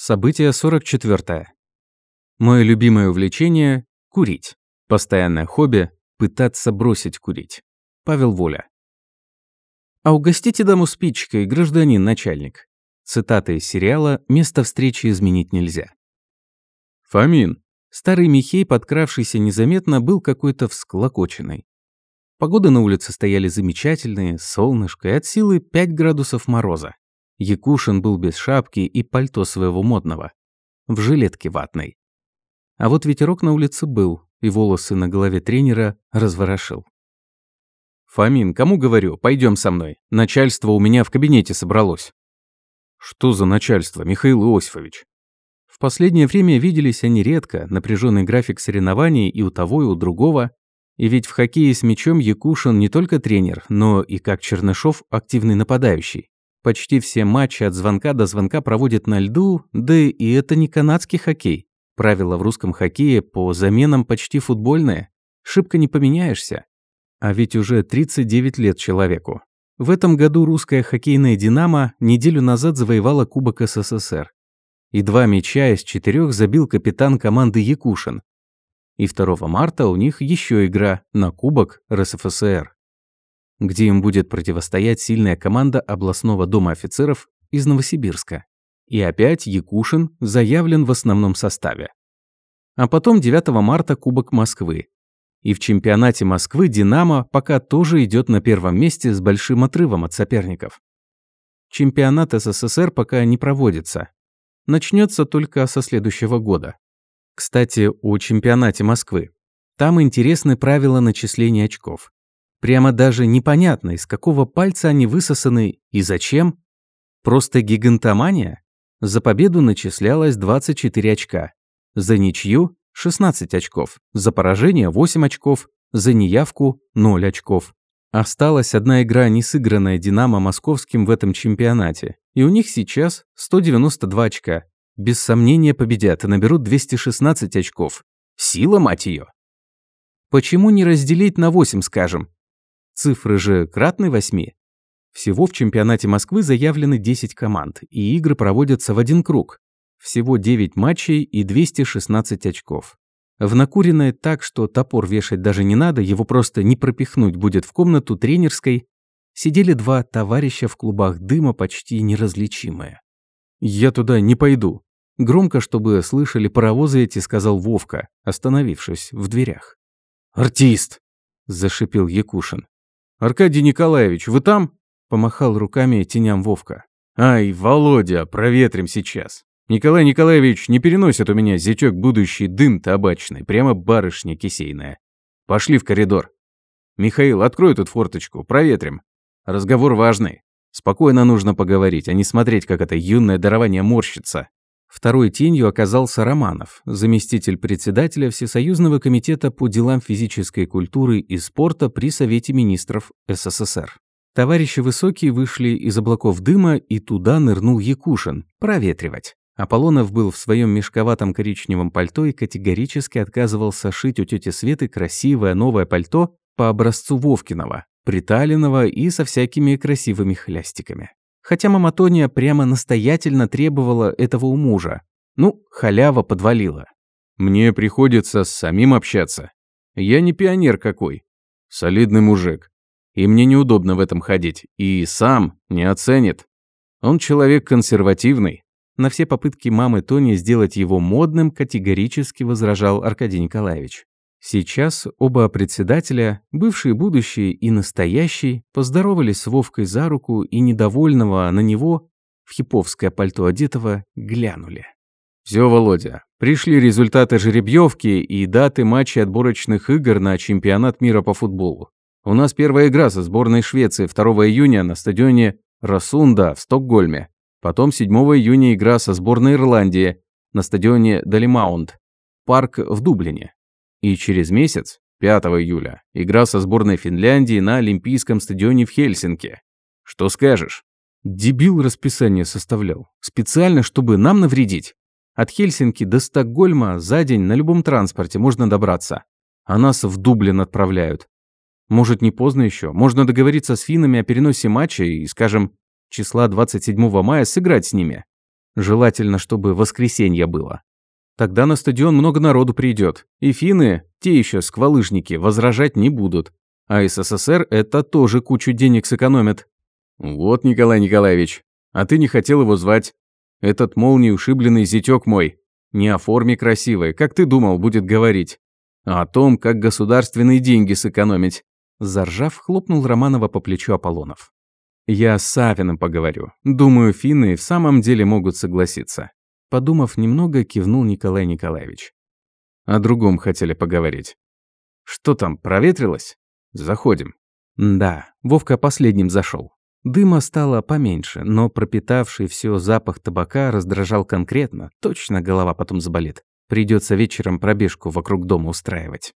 Событие 44. Мое любимое увлечение – курить. Постоянное хобби – пытаться бросить курить. Павел Воля. А угостите даму спичкой, гражданин начальник. Цитата из сериала «Место встречи изменить нельзя». Фомин. Старый Михей, подкравшийся незаметно, был какой-то всклокоченный. Погода на улице стояли замечательные, солнышко и от силы 5 градусов мороза. Якушин был без шапки и пальто своего модного. В жилетке ватной. А вот ветерок на улице был, и волосы на голове тренера разворошил. «Фомин, кому говорю, пойдем со мной. Начальство у меня в кабинете собралось». «Что за начальство, Михаил Иосифович?» В последнее время виделись они редко, напряженный график соревнований и у того, и у другого. И ведь в хоккее с мячом Якушин не только тренер, но и, как Чернышов, активный нападающий. Почти все матчи от звонка до звонка проводят на льду, да и это не канадский хоккей. Правила в русском хоккее по заменам почти футбольные. Шибко не поменяешься. А ведь уже 39 лет человеку. В этом году русская хоккейная «Динамо» неделю назад завоевала Кубок СССР. И два мяча из четырех забил капитан команды Якушин. И 2 марта у них еще игра на Кубок РСФСР где им будет противостоять сильная команда областного дома офицеров из Новосибирска. И опять Якушин заявлен в основном составе. А потом 9 марта Кубок Москвы. И в чемпионате Москвы «Динамо» пока тоже идет на первом месте с большим отрывом от соперников. Чемпионат СССР пока не проводится. Начнется только со следующего года. Кстати, о чемпионате Москвы. Там интересны правила начисления очков. Прямо даже непонятно, из какого пальца они высосаны и зачем. Просто гигантомания? За победу начислялось 24 очка. За ничью – 16 очков. За поражение – 8 очков. За неявку – 0 очков. Осталась одна игра, не сыгранная «Динамо» московским в этом чемпионате. И у них сейчас 192 очка. Без сомнения победят и наберут 216 очков. Сила, мать ее. Почему не разделить на 8, скажем? Цифры же кратны восьми. Всего в чемпионате Москвы заявлены 10 команд, и игры проводятся в один круг. Всего 9 матчей и 216 очков. В накуренное так, что топор вешать даже не надо, его просто не пропихнуть будет в комнату тренерской, сидели два товарища в клубах дыма почти неразличимые. «Я туда не пойду», – громко, чтобы слышали паровозы эти, сказал Вовка, остановившись в дверях. «Артист!» – зашипел Якушин. «Аркадий Николаевич, вы там?» – помахал руками теням Вовка. «Ай, Володя, проветрим сейчас. Николай Николаевич не переносит у меня зятёк будущий дым табачный, прямо барышня кисейная. Пошли в коридор. Михаил, открой тут форточку, проветрим. Разговор важный. Спокойно нужно поговорить, а не смотреть, как это юное дарование морщится. Второй тенью оказался Романов, заместитель председателя Всесоюзного комитета по делам физической культуры и спорта при Совете министров СССР. Товарищи высокие вышли из облаков дыма, и туда нырнул Якушин проветривать. Аполлонов был в своем мешковатом коричневом пальто и категорически отказывался шить у тети Светы красивое новое пальто по образцу Вовкиного, приталенного и со всякими красивыми хлястиками. Хотя мама Тония прямо настоятельно требовала этого у мужа. Ну, халява подвалила. Мне приходится с самим общаться. Я не пионер какой. Солидный мужик. И мне неудобно в этом ходить. И сам не оценит. Он человек консервативный. На все попытки мамы Тони сделать его модным категорически возражал Аркадий Николаевич. Сейчас оба председателя, бывший будущий и настоящий, поздоровались с Вовкой за руку и недовольного на него, в хиповское пальто одетого, глянули. «Всё, Володя, пришли результаты жеребьевки и даты матчей отборочных игр на чемпионат мира по футболу. У нас первая игра со сборной Швеции 2 июня на стадионе Расунда в Стокгольме. Потом 7 июня игра со сборной Ирландии на стадионе Далимаунд, парк в Дублине. И через месяц, 5 июля, игра со сборной Финляндии на Олимпийском стадионе в Хельсинки. Что скажешь? Дебил расписание составлял. Специально, чтобы нам навредить. От Хельсинки до Стокгольма за день на любом транспорте можно добраться. А нас в Дублин отправляют. Может, не поздно еще. Можно договориться с финнами о переносе матча и, скажем, числа 27 мая сыграть с ними. Желательно, чтобы воскресенье было. Тогда на стадион много народу придет, и финны, те еще сквалыжники, возражать не будут. А СССР это тоже кучу денег сэкономит. Вот, Николай Николаевич, а ты не хотел его звать. Этот молнией ушибленный зятёк мой. Не о форме красивой, как ты думал, будет говорить. А о том, как государственные деньги сэкономить. Заржав, хлопнул Романова по плечу Аполлонов. Я с Савиным поговорю. Думаю, финны в самом деле могут согласиться. Подумав немного, кивнул Николай Николаевич. О другом хотели поговорить. Что там, проветрилось? Заходим. Да, Вовка последним зашел. Дыма стало поменьше, но пропитавший все запах табака раздражал конкретно, точно голова потом заболит. Придется вечером пробежку вокруг дома устраивать.